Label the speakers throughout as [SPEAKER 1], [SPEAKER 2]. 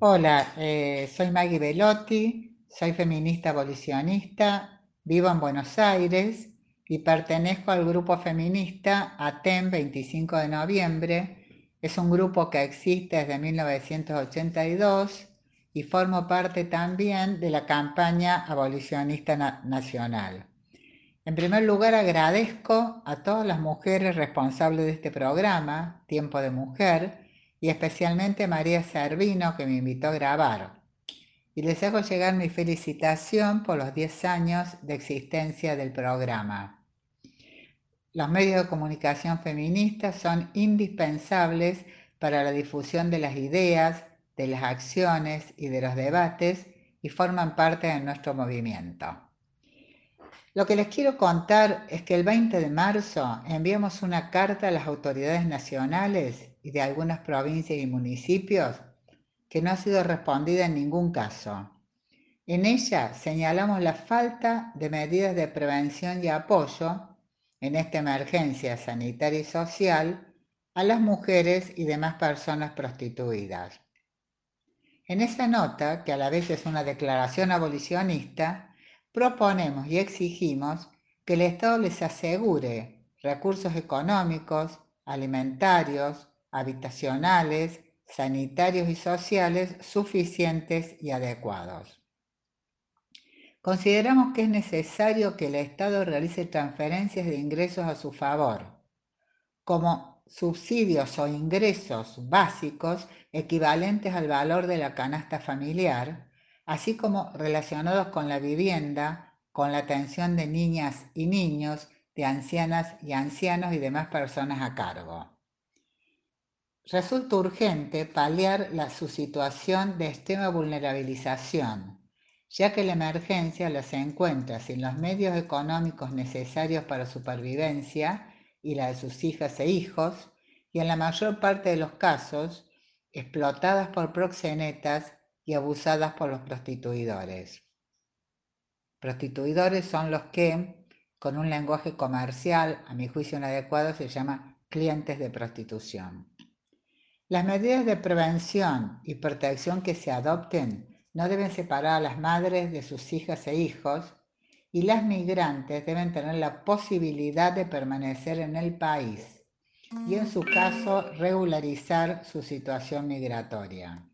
[SPEAKER 1] Hola, eh, soy Maggie Velotti, soy feminista abolicionista, vivo en Buenos Aires y pertenezco al grupo feminista ATEM 25 de noviembre. Es un grupo que existe desde 1982 y formo parte también de la campaña abolicionista nacional. En primer lugar, agradezco a todas las mujeres responsables de este programa, Tiempo de Mujer, y especialmente María Servino que me invitó a grabar. Y les hago llegar mi felicitación por los 10 años de existencia del programa. Los medios de comunicación feministas son indispensables para la difusión de las ideas, de las acciones y de los debates y forman parte de nuestro movimiento. Lo que les quiero contar es que el 20 de marzo enviamos una carta a las autoridades nacionales de algunas provincias y municipios que no ha sido respondida en ningún caso. En ella señalamos la falta de medidas de prevención y apoyo en esta emergencia sanitaria y social a las mujeres y demás personas prostituidas. En esa nota, que a la vez es una declaración abolicionista, proponemos y exigimos que el Estado les asegure recursos económicos, alimentarios, habitacionales, sanitarios y sociales suficientes y adecuados. Consideramos que es necesario que el Estado realice transferencias de ingresos a su favor, como subsidios o ingresos básicos equivalentes al valor de la canasta familiar, así como relacionados con la vivienda, con la atención de niñas y niños, de ancianas y ancianos y demás personas a cargo resulta urgente paliar la, su situación de extrema vulnerabilización, ya que la emergencia la se encuentra sin los medios económicos necesarios para supervivencia y la de sus hijas e hijos, y en la mayor parte de los casos, explotadas por proxenetas y abusadas por los prostituidores. Prostituidores son los que, con un lenguaje comercial, a mi juicio inadecuado, se llama clientes de prostitución. Las medidas de prevención y protección que se adopten no deben separar a las madres de sus hijas e hijos y las migrantes deben tener la posibilidad de permanecer en el país y en su caso regularizar su situación migratoria.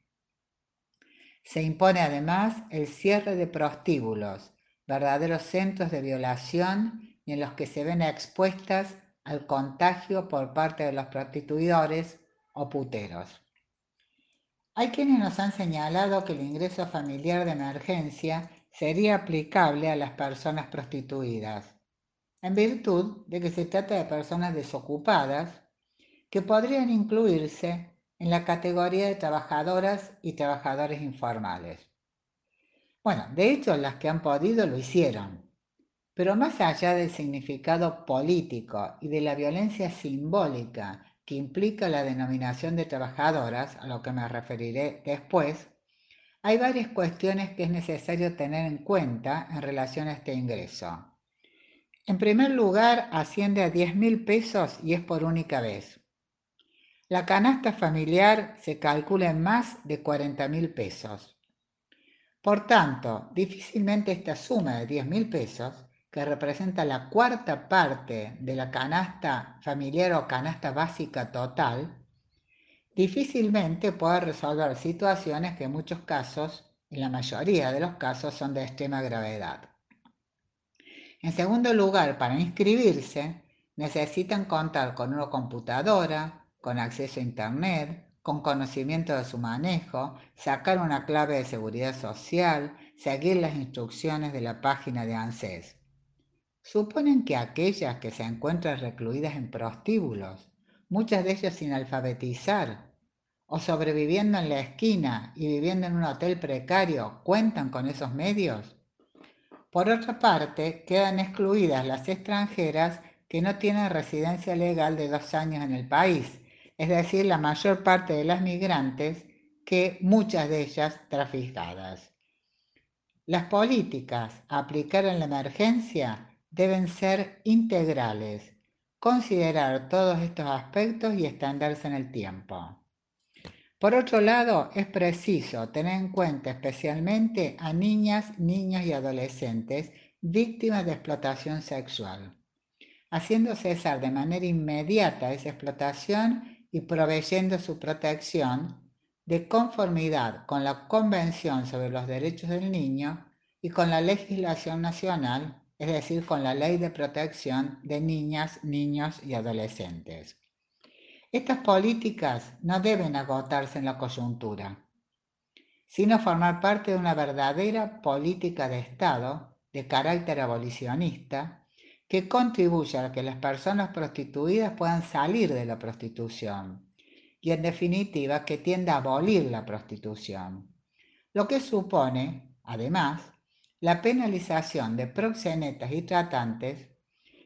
[SPEAKER 1] Se impone además el cierre de prostíbulos, verdaderos centros de violación y en los que se ven expuestas al contagio por parte de los prostituidores o puteros. Hay quienes nos han señalado que el ingreso familiar de emergencia sería aplicable a las personas prostituidas, en virtud de que se trata de personas desocupadas que podrían incluirse en la categoría de trabajadoras y trabajadores informales. Bueno, de hecho las que han podido lo hicieron, pero más allá del significado político y de la violencia simbólica que implica la denominación de trabajadoras, a lo que me referiré después, hay varias cuestiones que es necesario tener en cuenta en relación a este ingreso. En primer lugar, asciende a 10 mil pesos y es por única vez. La canasta familiar se calcula en más de 40 mil pesos. Por tanto, difícilmente esta suma de 10 mil pesos que representa la cuarta parte de la canasta familiar o canasta básica total, difícilmente puede resolver situaciones que en muchos casos, en la mayoría de los casos, son de extrema gravedad. En segundo lugar, para inscribirse, necesitan contar con una computadora, con acceso a Internet, con conocimiento de su manejo, sacar una clave de seguridad social, seguir las instrucciones de la página de ANSES suponen que aquellas que se encuentran recluidas en prostíbulos, muchas de ellas sin alfabetizar, o sobreviviendo en la esquina y viviendo en un hotel precario, cuentan con esos medios? Por otra parte, quedan excluidas las extranjeras que no tienen residencia legal de dos años en el país, es decir, la mayor parte de las migrantes que muchas de ellas traficadas. Las políticas a aplicar en la emergencia deben ser integrales, considerar todos estos aspectos y extenderse en el tiempo. Por otro lado, es preciso tener en cuenta especialmente a niñas, niños y adolescentes víctimas de explotación sexual, haciendo cesar de manera inmediata esa explotación y proveyendo su protección de conformidad con la Convención sobre los Derechos del Niño y con la legislación nacional, es decir, con la Ley de Protección de Niñas, Niños y Adolescentes. Estas políticas no deben agotarse en la coyuntura, sino formar parte de una verdadera política de Estado de carácter abolicionista que contribuya a que las personas prostituidas puedan salir de la prostitución y en definitiva que tienda a abolir la prostitución, lo que supone, además, la penalización de proxenetas y tratantes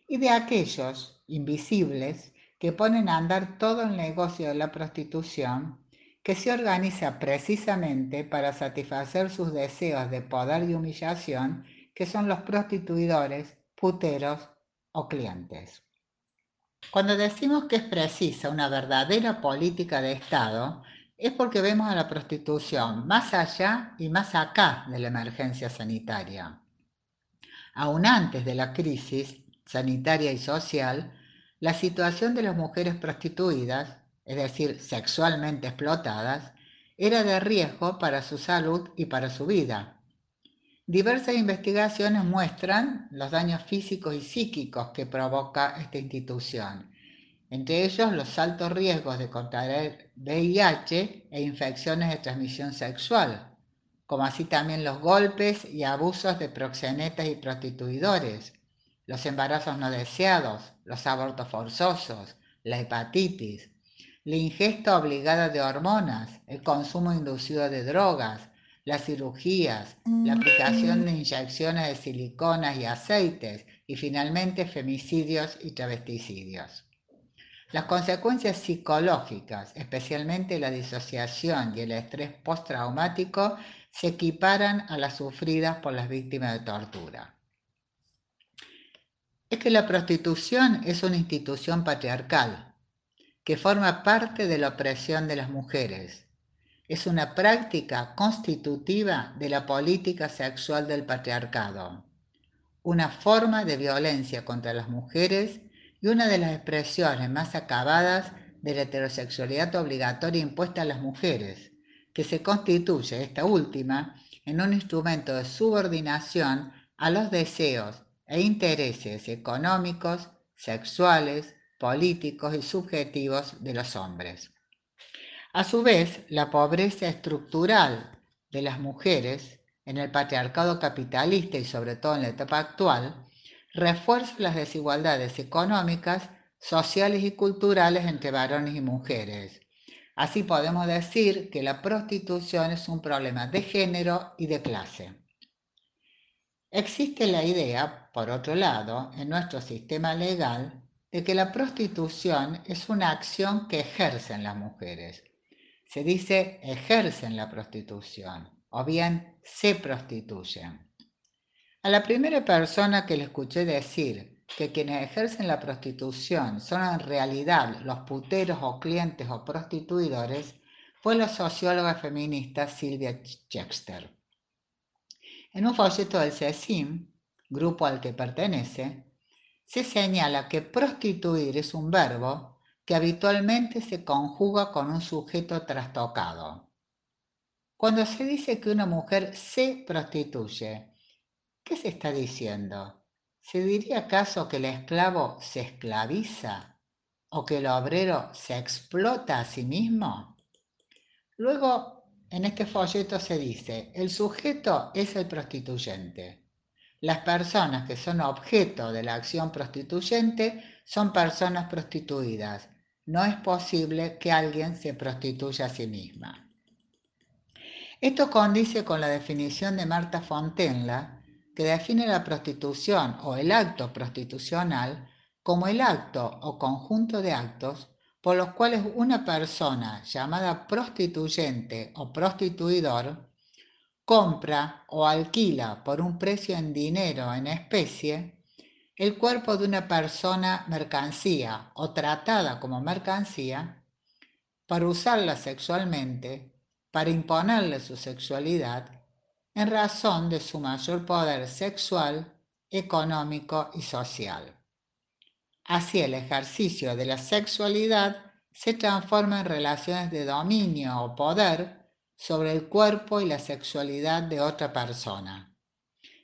[SPEAKER 1] y de aquellos invisibles que ponen a andar todo el negocio de la prostitución que se organiza precisamente para satisfacer sus deseos de poder y humillación, que son los prostituidores, puteros o clientes. Cuando decimos que es precisa una verdadera política de Estado, es porque vemos a la prostitución más allá y más acá de la emergencia sanitaria. Aún antes de la crisis sanitaria y social, la situación de las mujeres prostituidas, es decir, sexualmente explotadas, era de riesgo para su salud y para su vida. Diversas investigaciones muestran los daños físicos y psíquicos que provoca esta institución, entre ellos los altos riesgos de contraer VIH e infecciones de transmisión sexual, como así también los golpes y abusos de proxenetas y prostituidores, los embarazos no deseados, los abortos forzosos, la hepatitis, la ingesta obligada de hormonas, el consumo inducido de drogas, las cirugías, la aplicación de inyecciones de siliconas y aceites y finalmente femicidios y travesticidios. Las consecuencias psicológicas, especialmente la disociación y el estrés postraumático, se equiparan a las sufridas por las víctimas de tortura. Es que la prostitución es una institución patriarcal que forma parte de la opresión de las mujeres es una práctica constitutiva de la política sexual del patriarcado, una forma de violencia contra las mujeres y una de las expresiones más acabadas de la heterosexualidad obligatoria impuesta a las mujeres, que se constituye esta última en un instrumento de subordinación a los deseos e intereses económicos, sexuales, políticos y subjetivos de los hombres. A su vez, la pobreza estructural de las mujeres en el patriarcado capitalista y sobre todo en la etapa actual refuerza las desigualdades económicas, sociales y culturales entre varones y mujeres. Así podemos decir que la prostitución es un problema de género y de clase. Existe la idea, por otro lado, en nuestro sistema legal, de que la prostitución es una acción que ejercen las mujeres, se dice ejercen la prostitución o bien se prostituyen. La primera persona que le escuché decir que quienes ejercen la prostitución son en realidad los puteros o clientes o prostituidores fue la socióloga feminista Silvia Chexter. En un folleto del CECIM, grupo al que pertenece, se señala que prostituir es un verbo que habitualmente se conjuga con un sujeto trastocado. Cuando se dice que una mujer se prostituye, ¿qué se está diciendo? ¿Se diría acaso que el esclavo se esclaviza o que el obrero se explota a sí mismo? Luego, en este folleto se dice, el sujeto es el prostituyente. Las personas que son objeto de la acción prostituyente son personas prostituidas no es posible que alguien se prostituya a sí misma. Esto condice con la definición de Marta Fontenla, que define la prostitución o el acto prostitucional como el acto o conjunto de actos por los cuales una persona llamada prostituyente o prostituidor compra o alquila por un precio en dinero en especie el cuerpo de una persona mercancía o tratada como mercancía para usarla sexualmente, para imponerle su sexualidad, en razón de su mayor poder sexual, económico y social. Así el ejercicio de la sexualidad se transforma en relaciones de dominio o poder sobre el cuerpo y la sexualidad de otra persona.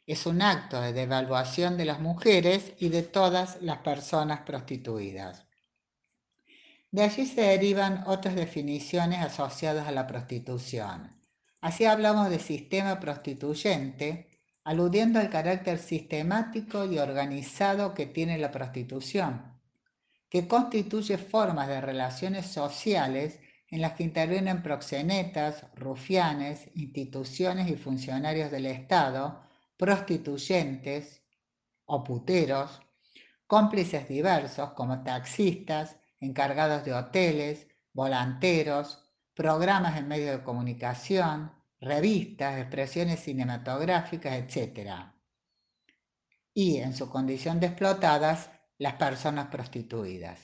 [SPEAKER 1] Es un acto de devaluación de las mujeres y de todas las personas prostituidas. De allí se derivan otras definiciones asociadas a la prostitución. Así hablamos de sistema prostituyente, aludiendo al carácter sistemático y organizado que tiene la prostitución, que constituye formas de relaciones sociales en las que intervienen proxenetas, rufianes, instituciones y funcionarios del Estado, prostituyentes o puteros, cómplices diversos como taxistas, encargados de hoteles, volanteros, programas en medios de comunicación, revistas, expresiones cinematográficas, etc. Y en su condición de explotadas, las personas prostituidas.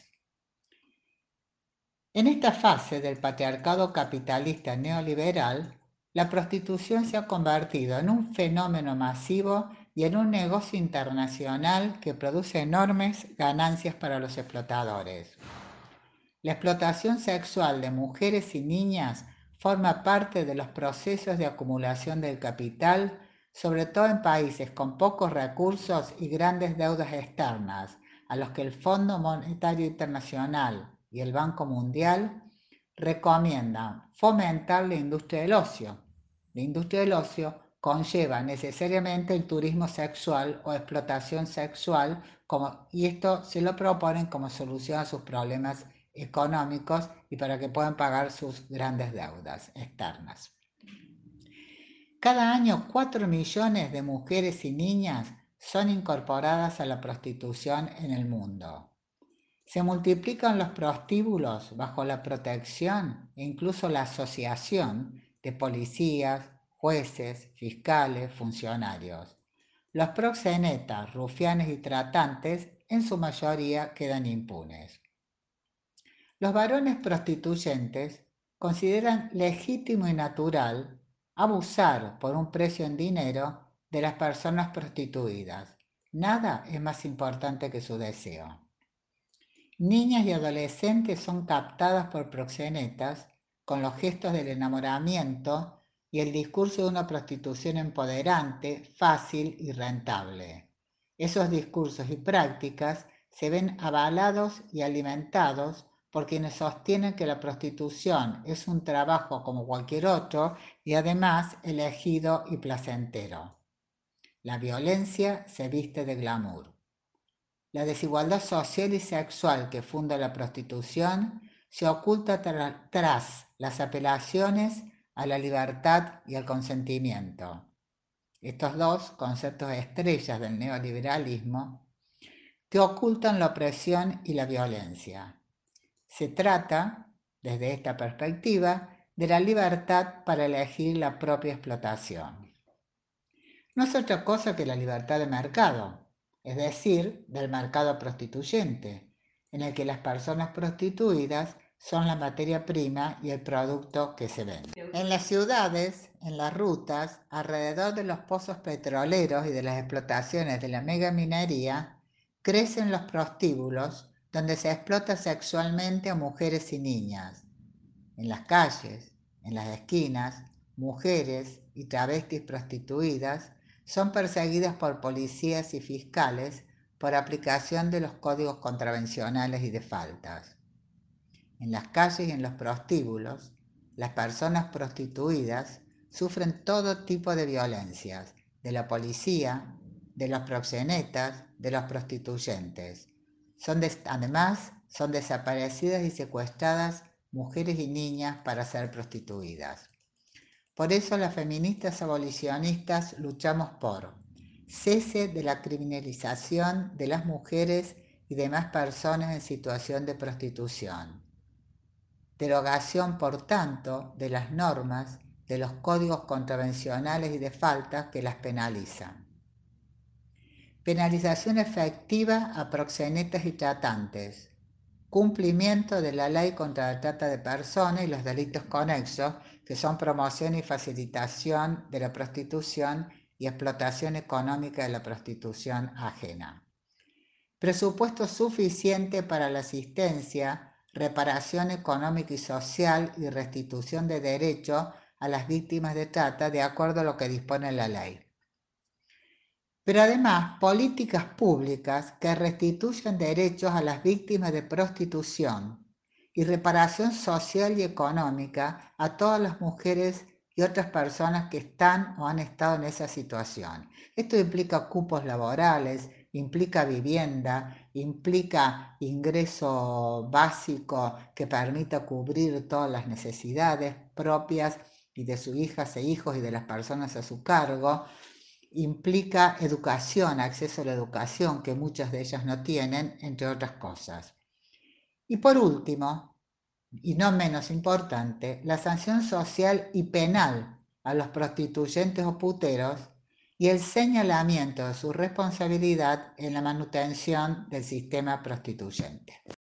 [SPEAKER 1] En esta fase del patriarcado capitalista neoliberal, la prostitución se ha convertido en un fenómeno masivo y en un negocio internacional que produce enormes ganancias para los explotadores. La explotación sexual de mujeres y niñas forma parte de los procesos de acumulación del capital, sobre todo en países con pocos recursos y grandes deudas externas, a los que el Fondo Monetario Internacional y el Banco Mundial recomiendan fomentar la industria del ocio. La industria del ocio conlleva necesariamente el turismo sexual o explotación sexual y esto se lo proponen como solución a sus problemas económicos y para que puedan pagar sus grandes deudas externas. Cada año 4 millones de mujeres y niñas son incorporadas a la prostitución en el mundo. Se multiplican los prostíbulos bajo la protección e incluso la asociación de policías, jueces, fiscales, funcionarios. Los proxenetas, rufianes y tratantes en su mayoría quedan impunes. Los varones prostituyentes consideran legítimo y natural abusar por un precio en dinero de las personas prostituidas. Nada es más importante que su deseo. Niñas y adolescentes son captadas por proxenetas con los gestos del enamoramiento y el discurso de una prostitución empoderante, fácil y rentable. Esos discursos y prácticas se ven avalados y alimentados por quienes sostienen que la prostitución es un trabajo como cualquier otro y además elegido y placentero. La violencia se viste de glamour. La desigualdad social y sexual que funda la prostitución se oculta tras las apelaciones a la libertad y al consentimiento. Estos dos conceptos estrellas del neoliberalismo que ocultan la opresión y la violencia. Se trata, desde esta perspectiva, de la libertad para elegir la propia explotación. No es otra cosa que la libertad de mercado, es decir, del mercado prostituyente, en el que las personas prostituidas son la materia prima y el producto que se vende. En las ciudades, en las rutas, alrededor de los pozos petroleros y de las explotaciones de la megaminería, crecen los prostíbulos donde se explota sexualmente a mujeres y niñas. En las calles, en las esquinas, mujeres y travestis prostituidas son perseguidas por policías y fiscales por aplicación de los códigos contravencionales y de faltas. En las calles y en los prostíbulos, las personas prostituidas sufren todo tipo de violencias, de la policía, de los proxenetas, de los prostituyentes, además, son desaparecidas y secuestradas mujeres y niñas para ser prostituidas. Por eso las feministas abolicionistas luchamos por cese de la criminalización de las mujeres y demás personas en situación de prostitución. Derogación, por tanto, de las normas de los códigos contravencionales y de faltas que las penalizan penalización efectiva a proxenetas y tratantes, cumplimiento de la ley contra la trata de personas y los delitos conexos, que son promoción y facilitación de la prostitución y explotación económica de la prostitución ajena. Presupuesto suficiente para la asistencia, reparación económica y social y restitución de derechos a las víctimas de trata de acuerdo a lo que dispone la ley pero además políticas públicas que restituyan derechos a las víctimas de prostitución y reparación social y económica a todas las mujeres y otras personas que están o han estado en esa situación. Esto implica cupos laborales, implica vivienda, implica ingreso básico que permita cubrir todas las necesidades propias y de sus hijas e hijos y de las personas a su cargo, implica educación, acceso a la educación, que muchas de ellas no tienen, entre otras cosas. Y por último, y no menos importante, la sanción social y penal a los prostituyentes o puteros y el señalamiento de su responsabilidad en la manutención del sistema prostituyente.